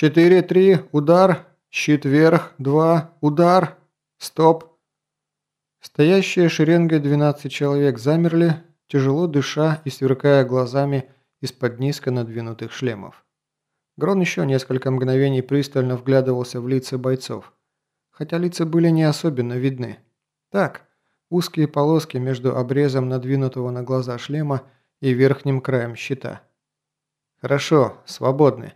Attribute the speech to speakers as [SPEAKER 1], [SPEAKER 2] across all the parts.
[SPEAKER 1] Четыре-три, удар, щит вверх, два, удар, стоп. Стоящие шеренгой 12 человек замерли, тяжело дыша и сверкая глазами из-под низко надвинутых шлемов. Грон еще несколько мгновений пристально вглядывался в лица бойцов, хотя лица были не особенно видны. Так, узкие полоски между обрезом надвинутого на глаза шлема и верхним краем щита. «Хорошо, свободны».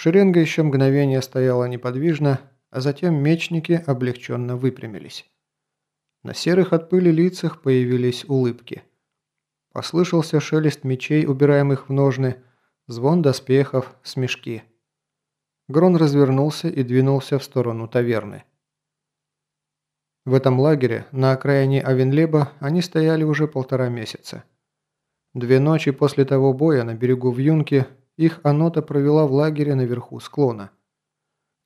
[SPEAKER 1] Шеренга еще мгновение стояла неподвижно, а затем мечники облегченно выпрямились. На серых от пыли лицах появились улыбки. Послышался шелест мечей, убираемых в ножны, звон доспехов, смешки. Грон развернулся и двинулся в сторону таверны. В этом лагере на окраине Авенлеба они стояли уже полтора месяца. Две ночи после того боя на берегу Вьюнки их Анота провела в лагере наверху склона.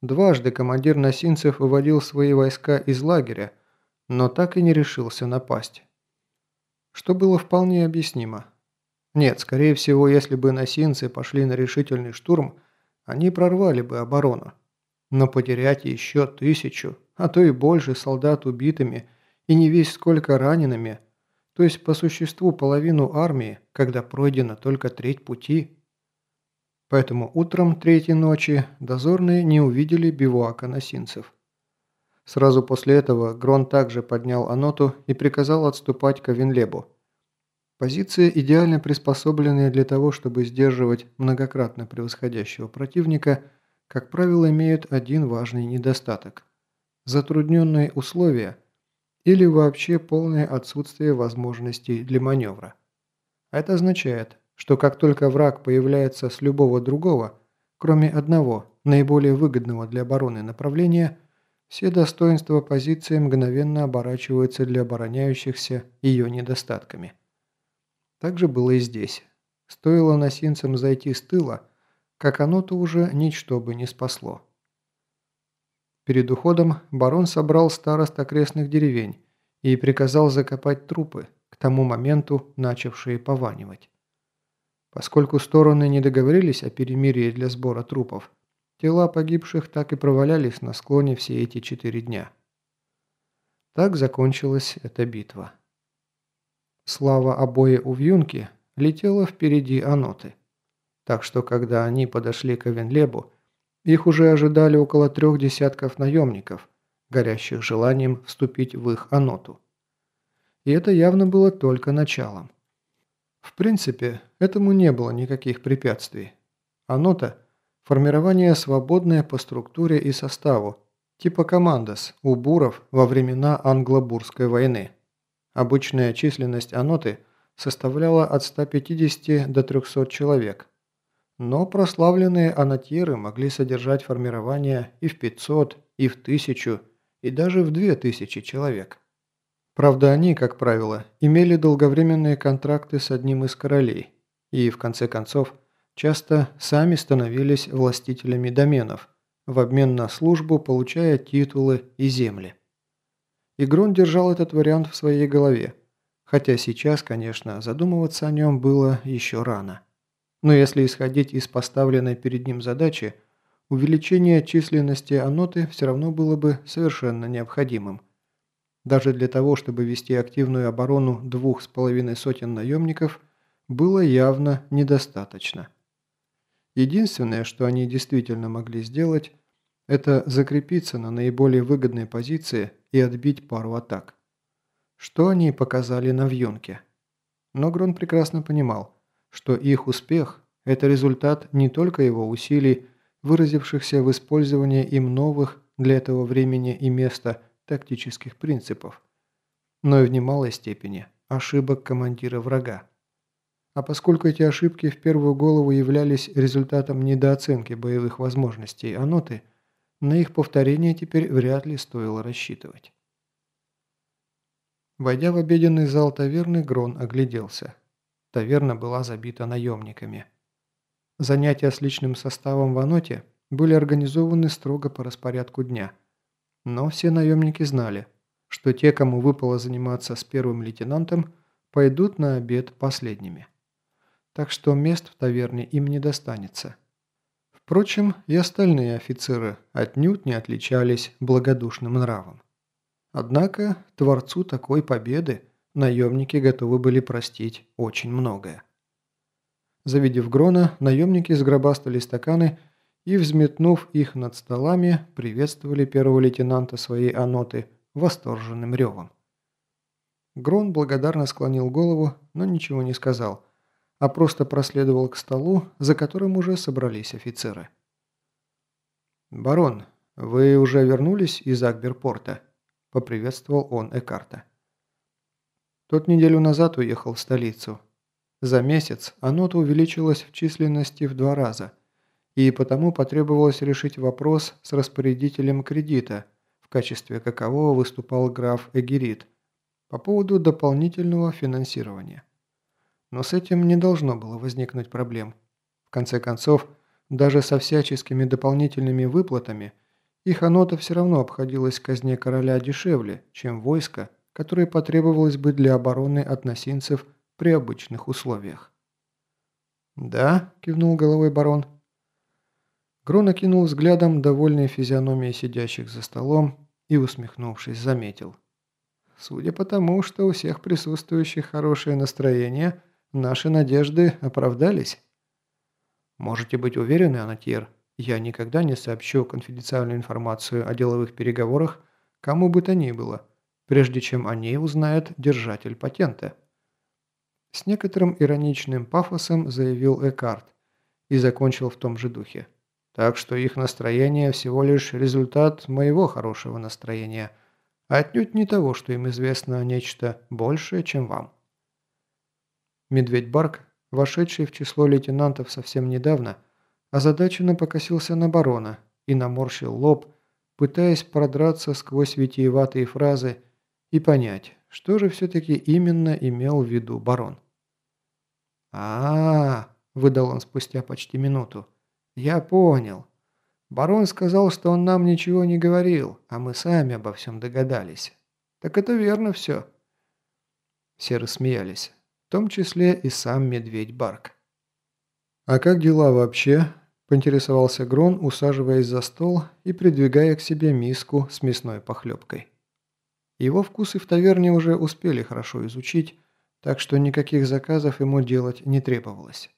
[SPEAKER 1] Дважды командир Носинцев выводил свои войска из лагеря, но так и не решился напасть. Что было вполне объяснимо. Нет, скорее всего, если бы носинцы пошли на решительный штурм, они прорвали бы оборону. Но потерять еще тысячу, а то и больше солдат убитыми и не весь сколько ранеными, то есть по существу половину армии, когда пройдена только треть пути – Поэтому утром третьей ночи дозорные не увидели бивуака носинцев. Сразу после этого Грон также поднял Аноту и приказал отступать к Авенлебу. Позиции, идеально приспособленные для того, чтобы сдерживать многократно превосходящего противника, как правило, имеют один важный недостаток – затрудненные условия или вообще полное отсутствие возможностей для маневра. Это означает, что как только враг появляется с любого другого, кроме одного, наиболее выгодного для обороны направления, все достоинства позиции мгновенно оборачиваются для обороняющихся ее недостатками. Так же было и здесь. Стоило носинцам зайти с тыла, как оно-то уже ничто бы не спасло. Перед уходом барон собрал старост окрестных деревень и приказал закопать трупы, к тому моменту начавшие пованивать. Поскольку стороны не договорились о перемирии для сбора трупов, тела погибших так и провалялись на склоне все эти четыре дня. Так закончилась эта битва. Слава обои у Вьюнки летела впереди Аноты. Так что, когда они подошли к Эвенлебу, их уже ожидали около трех десятков наемников, горящих желанием вступить в их Аноту. И это явно было только началом. В принципе, этому не было никаких препятствий. Оно-то – формирование свободное по структуре и составу, типа командос у буров во времена Англо-Бурской войны. Обычная численность аноты составляла от 150 до 300 человек. Но прославленные анатьеры могли содержать формирование и в 500, и в 1000, и даже в 2000 человек. Правда, они, как правило, имели долговременные контракты с одним из королей и, в конце концов, часто сами становились властителями доменов, в обмен на службу получая титулы и земли. Игрон держал этот вариант в своей голове, хотя сейчас, конечно, задумываться о нем было еще рано. Но если исходить из поставленной перед ним задачи, увеличение численности аноты все равно было бы совершенно необходимым – даже для того, чтобы вести активную оборону двух с половиной сотен наемников, было явно недостаточно. Единственное, что они действительно могли сделать, это закрепиться на наиболее выгодной позиции и отбить пару атак. Что они показали на Вьонке. Но Грон прекрасно понимал, что их успех – это результат не только его усилий, выразившихся в использовании им новых для этого времени и места – тактических принципов, но и в немалой степени ошибок командира врага. А поскольку эти ошибки в первую голову являлись результатом недооценки боевых возможностей Аноты, на их повторение теперь вряд ли стоило рассчитывать. Войдя в обеденный зал таверны, Грон огляделся. Таверна была забита наемниками. Занятия с личным составом в Аноте были организованы строго по распорядку дня – но все наемники знали, что те, кому выпало заниматься с первым лейтенантом, пойдут на обед последними. Так что мест в таверне им не достанется. Впрочем, и остальные офицеры отнюдь не отличались благодушным нравом. Однако творцу такой победы наемники готовы были простить очень многое. Завидев Грона, наемники сгробастали стаканы и, взметнув их над столами, приветствовали первого лейтенанта своей аноты восторженным ревом. Грон благодарно склонил голову, но ничего не сказал, а просто проследовал к столу, за которым уже собрались офицеры. «Барон, вы уже вернулись из Акберпорта?» – поприветствовал он Экарта. Тот неделю назад уехал в столицу. За месяц анота увеличилась в численности в два раза, и потому потребовалось решить вопрос с распорядителем кредита, в качестве какового выступал граф Эгерит, по поводу дополнительного финансирования. Но с этим не должно было возникнуть проблем. В конце концов, даже со всяческими дополнительными выплатами их анота все равно обходилась казне короля дешевле, чем войско, которое потребовалось бы для обороны от носинцев при обычных условиях. «Да», – кивнул головой барон. Грон окинул взглядом довольные физиономии сидящих за столом и, усмехнувшись, заметил. «Судя по тому, что у всех присутствующих хорошее настроение, наши надежды оправдались». «Можете быть уверены, Анатьер, я никогда не сообщу конфиденциальную информацию о деловых переговорах кому бы то ни было, прежде чем о ней узнает держатель патента. С некоторым ироничным пафосом заявил Экарт и закончил в том же духе. Так что их настроение всего лишь результат моего хорошего настроения, а отнюдь не того, что им известно нечто большее, чем вам. Медведь Барк, вошедший в число лейтенантов совсем недавно, озадаченно покосился на барона и наморщил лоб, пытаясь продраться сквозь витиеватые фразы и понять, что же все-таки именно имел в виду барон. а, -а, -а выдал он спустя почти минуту. «Я понял. Барон сказал, что он нам ничего не говорил, а мы сами обо всем догадались. Так это верно все». Все рассмеялись, в том числе и сам медведь Барк. «А как дела вообще?» – поинтересовался Грон, усаживаясь за стол и придвигая к себе миску с мясной похлебкой. Его вкусы в таверне уже успели хорошо изучить, так что никаких заказов ему делать не требовалось.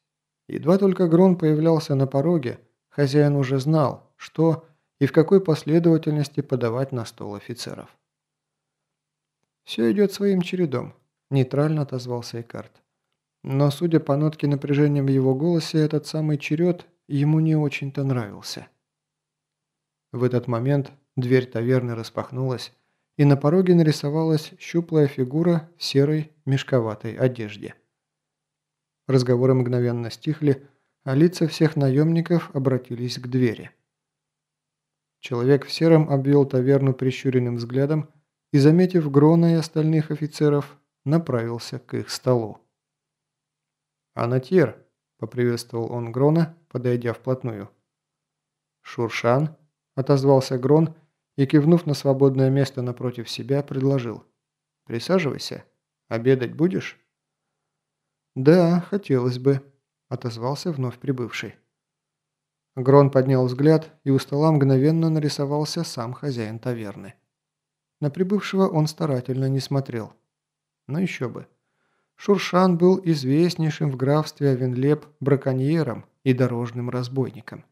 [SPEAKER 1] Едва только Грон появлялся на пороге, хозяин уже знал, что и в какой последовательности подавать на стол офицеров. «Все идет своим чередом», – нейтрально отозвался Экарт. Но, судя по нотке напряжения в его голосе, этот самый черед ему не очень-то нравился. В этот момент дверь таверны распахнулась, и на пороге нарисовалась щуплая фигура в серой мешковатой одежде. Разговоры мгновенно стихли, а лица всех наемников обратились к двери. Человек в сером обвел таверну прищуренным взглядом и, заметив Грона и остальных офицеров, направился к их столу. «Анатир», – поприветствовал он Грона, подойдя вплотную. «Шуршан», – отозвался Грон и, кивнув на свободное место напротив себя, предложил. «Присаживайся. Обедать будешь?» «Да, хотелось бы», – отозвался вновь прибывший. Грон поднял взгляд, и у стола мгновенно нарисовался сам хозяин таверны. На прибывшего он старательно не смотрел. Но еще бы. Шуршан был известнейшим в графстве Авенлеп браконьером и дорожным разбойником.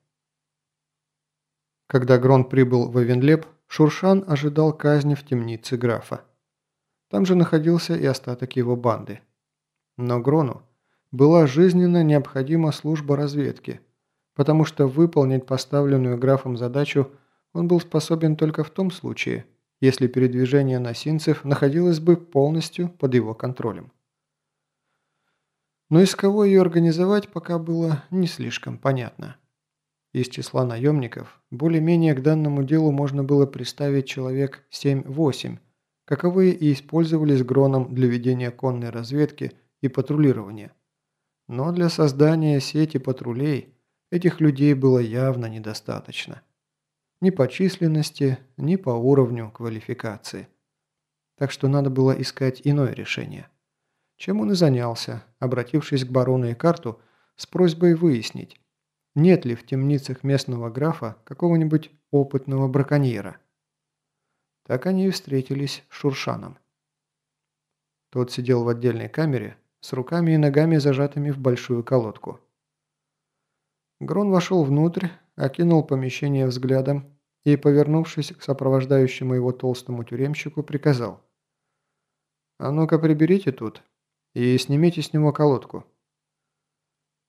[SPEAKER 1] Когда Грон прибыл в Авенлеп, Шуршан ожидал казни в темнице графа. Там же находился и остаток его банды. Но Грону была жизненно необходима служба разведки, потому что выполнить поставленную графом задачу он был способен только в том случае, если передвижение носинцев находилось бы полностью под его контролем. Но из кого ее организовать пока было не слишком понятно. Из числа наемников более-менее к данному делу можно было представить человек 7-8, каковые и использовались Гроном для ведения конной разведки и патрулирования. Но для создания сети патрулей этих людей было явно недостаточно. Ни по численности, ни по уровню квалификации. Так что надо было искать иное решение. Чем он и занялся, обратившись к барону и карту с просьбой выяснить, нет ли в темницах местного графа какого-нибудь опытного браконьера. Так они и встретились с Шуршаном. Тот сидел в отдельной камере, с руками и ногами зажатыми в большую колодку. Грон вошел внутрь, окинул помещение взглядом и, повернувшись к сопровождающему его толстому тюремщику, приказал. «А ну-ка приберите тут и снимите с него колодку».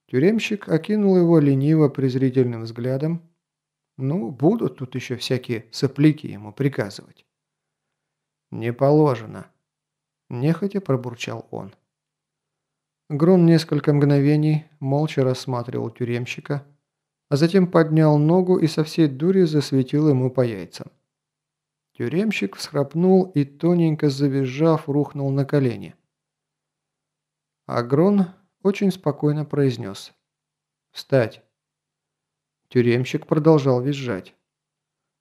[SPEAKER 1] Тюремщик окинул его лениво-презрительным взглядом. «Ну, будут тут еще всякие сопляки ему приказывать». «Не положено», – нехотя пробурчал он. Грон несколько мгновений молча рассматривал тюремщика, а затем поднял ногу и со всей дури засветил ему по яйцам. Тюремщик всхрапнул и, тоненько завизжав, рухнул на колени. А Грон очень спокойно произнес «Встать!». Тюремщик продолжал визжать.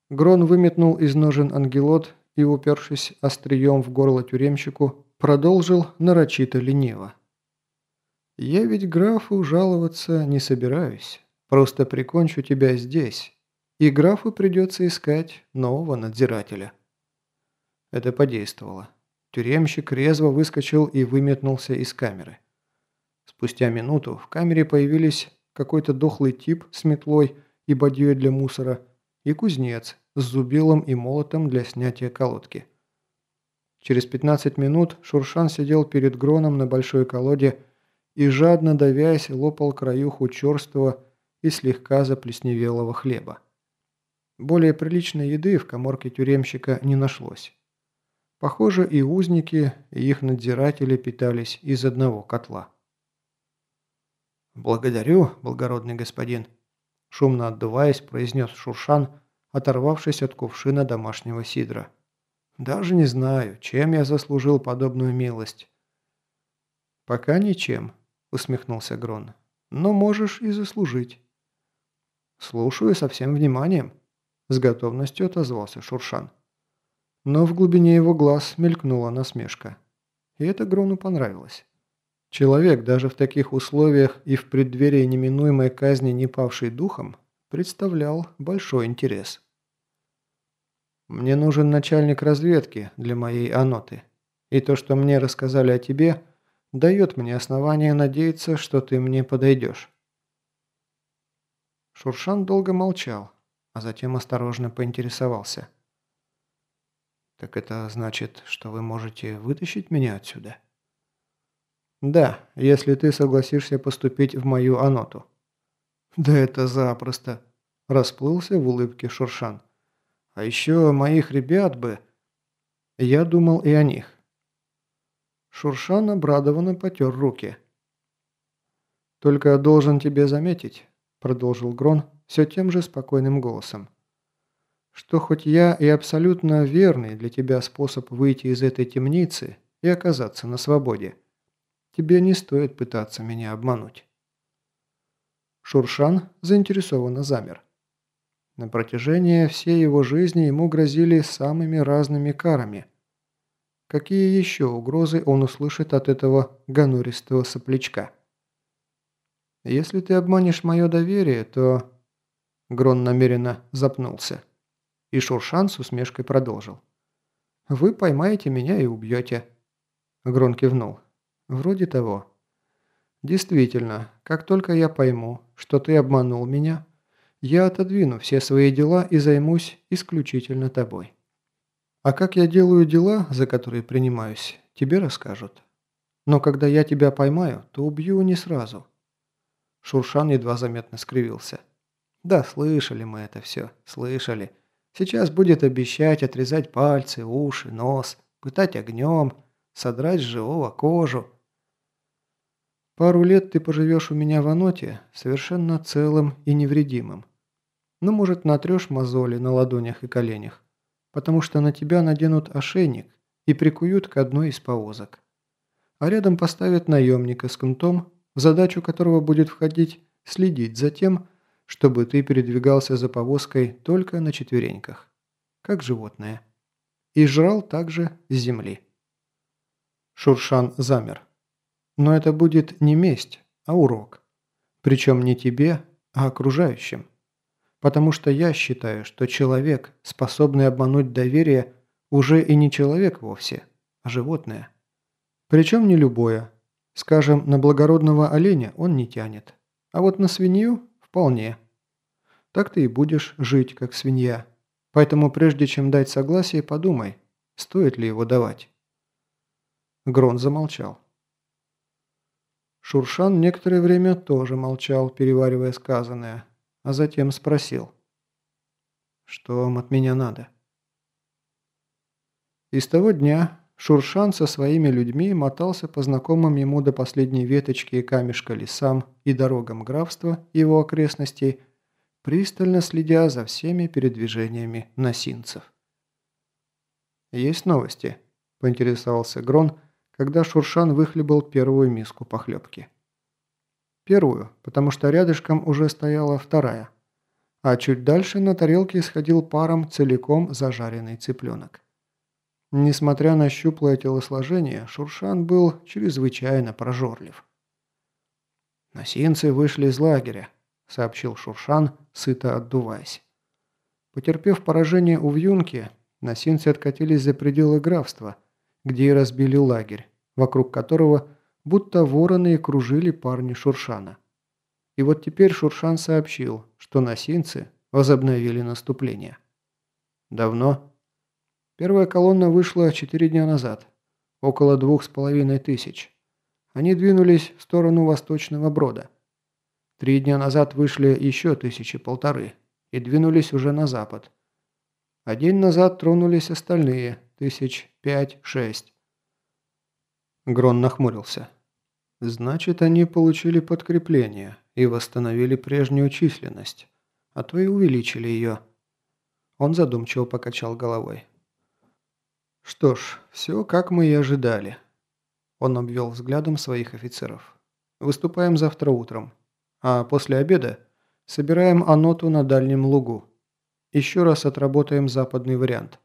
[SPEAKER 1] Грон выметнул из ножен ангелот и, упершись острием в горло тюремщику, продолжил нарочито лениво. «Я ведь графу жаловаться не собираюсь. Просто прикончу тебя здесь, и графу придется искать нового надзирателя». Это подействовало. Тюремщик резво выскочил и выметнулся из камеры. Спустя минуту в камере появились какой-то дохлый тип с метлой и бадьей для мусора и кузнец с зубилом и молотом для снятия колодки. Через 15 минут Шуршан сидел перед Гроном на большой колоде и, жадно давясь, лопал краюху черствого и слегка заплесневелого хлеба. Более приличной еды в коморке тюремщика не нашлось. Похоже, и узники, и их надзиратели питались из одного котла. «Благодарю, благородный господин», – шумно отдуваясь, произнес Шуршан, оторвавшись от кувшина домашнего сидра. «Даже не знаю, чем я заслужил подобную милость». «Пока ничем», – усмехнулся Грон. «Но можешь и заслужить». «Слушаю со всем вниманием», – с готовностью отозвался Шуршан. Но в глубине его глаз мелькнула насмешка. И это Грону понравилось. Человек, даже в таких условиях и в преддверии неминуемой казни не павший духом, представлял большой интерес. «Мне нужен начальник разведки для моей аноты. И то, что мне рассказали о тебе, дает мне основание надеяться, что ты мне подойдешь». Шуршан долго молчал, а затем осторожно поинтересовался. «Так это значит, что вы можете вытащить меня отсюда?» «Да, если ты согласишься поступить в мою аноту». «Да это запросто», – расплылся в улыбке Шуршан. «А еще моих ребят бы...» Я думал и о них. Шуршан обрадованно потер руки. «Только должен тебе заметить», – продолжил Грон все тем же спокойным голосом, «что хоть я и абсолютно верный для тебя способ выйти из этой темницы и оказаться на свободе, Тебе не стоит пытаться меня обмануть». Шуршан заинтересованно замер. На протяжении всей его жизни ему грозили самыми разными карами. Какие еще угрозы он услышит от этого гонористого соплячка? «Если ты обманешь мое доверие, то...» Грон намеренно запнулся. И Шуршан с усмешкой продолжил. «Вы поймаете меня и убьете». Грон кивнул. Вроде того. Действительно, как только я пойму, что ты обманул меня, я отодвину все свои дела и займусь исключительно тобой. А как я делаю дела, за которые принимаюсь, тебе расскажут. Но когда я тебя поймаю, то убью не сразу». Шуршан едва заметно скривился. «Да, слышали мы это все, слышали. Сейчас будет обещать отрезать пальцы, уши, нос, пытать огнем, содрать с живого кожу. Пару лет ты поживешь у меня в аноте совершенно целым и невредимым. Ну, может, натрешь мозоли на ладонях и коленях, потому что на тебя наденут ошейник и прикуют к одной из повозок. А рядом поставят наемника с кнутом, в задачу которого будет входить следить за тем, чтобы ты передвигался за повозкой только на четвереньках, как животное, и жрал также с земли. Шуршан замер. Но это будет не месть, а урок. Причем не тебе, а окружающим. Потому что я считаю, что человек, способный обмануть доверие, уже и не человек вовсе, а животное. Причем не любое. Скажем, на благородного оленя он не тянет. А вот на свинью – вполне. Так ты и будешь жить, как свинья. Поэтому прежде чем дать согласие, подумай, стоит ли его давать. Грон замолчал. Шуршан некоторое время тоже молчал, переваривая сказанное, а затем спросил. «Что вам от меня надо?» И с того дня Шуршан со своими людьми мотался по знакомым ему до последней веточки и камешка лесам и дорогам графства его окрестностей, пристально следя за всеми передвижениями носинцев. «Есть новости?» – поинтересовался Грон – когда Шуршан выхлебал первую миску похлебки. Первую, потому что рядышком уже стояла вторая, а чуть дальше на тарелке исходил паром целиком зажаренный цыпленок. Несмотря на щуплое телосложение, Шуршан был чрезвычайно прожорлив. «Носинцы вышли из лагеря», — сообщил Шуршан, сыто отдуваясь. Потерпев поражение у Вьюнки, носинцы откатились за пределы графства, где и разбили лагерь, вокруг которого будто вороны кружили парни Шуршана. И вот теперь Шуршан сообщил, что носинцы возобновили наступление. Давно? Первая колонна вышла четыре дня назад, около двух с половиной тысяч. Они двинулись в сторону восточного брода. Три дня назад вышли еще тысячи полторы и двинулись уже на запад. А день назад тронулись остальные, тысяч пять-шесть. Грон нахмурился. «Значит, они получили подкрепление и восстановили прежнюю численность, а то и увеличили ее». Он задумчиво покачал головой. «Что ж, все как мы и ожидали». Он обвел взглядом своих офицеров. «Выступаем завтра утром, а после обеда собираем аноту на дальнем лугу. Еще раз отработаем западный вариант».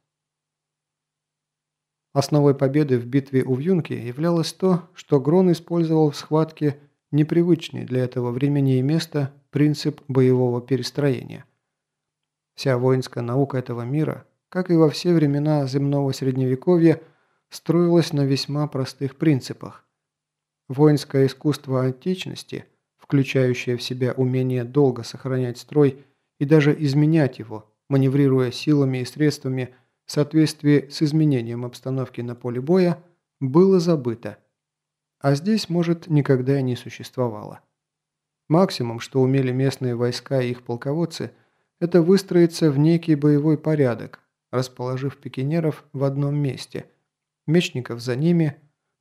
[SPEAKER 1] Основой победы в битве у Вьюнки являлось то, что Грон использовал в схватке непривычный для этого времени и места принцип боевого перестроения. Вся воинская наука этого мира, как и во все времена земного средневековья, строилась на весьма простых принципах. Воинское искусство античности, включающее в себя умение долго сохранять строй и даже изменять его, маневрируя силами и средствами – в соответствии с изменением обстановки на поле боя, было забыто. А здесь, может, никогда и не существовало. Максимум, что умели местные войска и их полководцы, это выстроиться в некий боевой порядок, расположив пикинеров в одном месте, мечников за ними,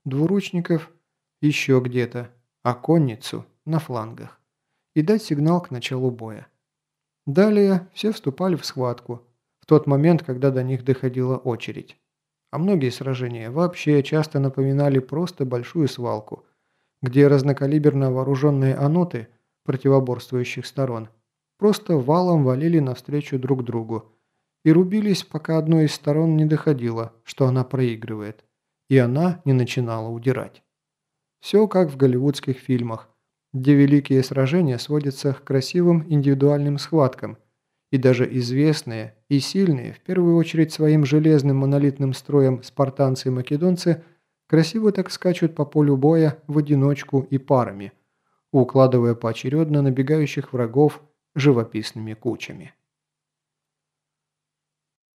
[SPEAKER 1] двуручников еще где-то, а конницу на флангах, и дать сигнал к началу боя. Далее все вступали в схватку – тот момент, когда до них доходила очередь. А многие сражения вообще часто напоминали просто большую свалку, где разнокалиберно вооруженные аноты противоборствующих сторон просто валом валили навстречу друг другу и рубились, пока одной из сторон не доходило, что она проигрывает, и она не начинала удирать. Все как в голливудских фильмах, где великие сражения сводятся к красивым индивидуальным схваткам – и даже известные и сильные, в первую очередь своим железным монолитным строем спартанцы и македонцы, красиво так скачут по полю боя в одиночку и парами, укладывая поочередно набегающих врагов живописными кучами.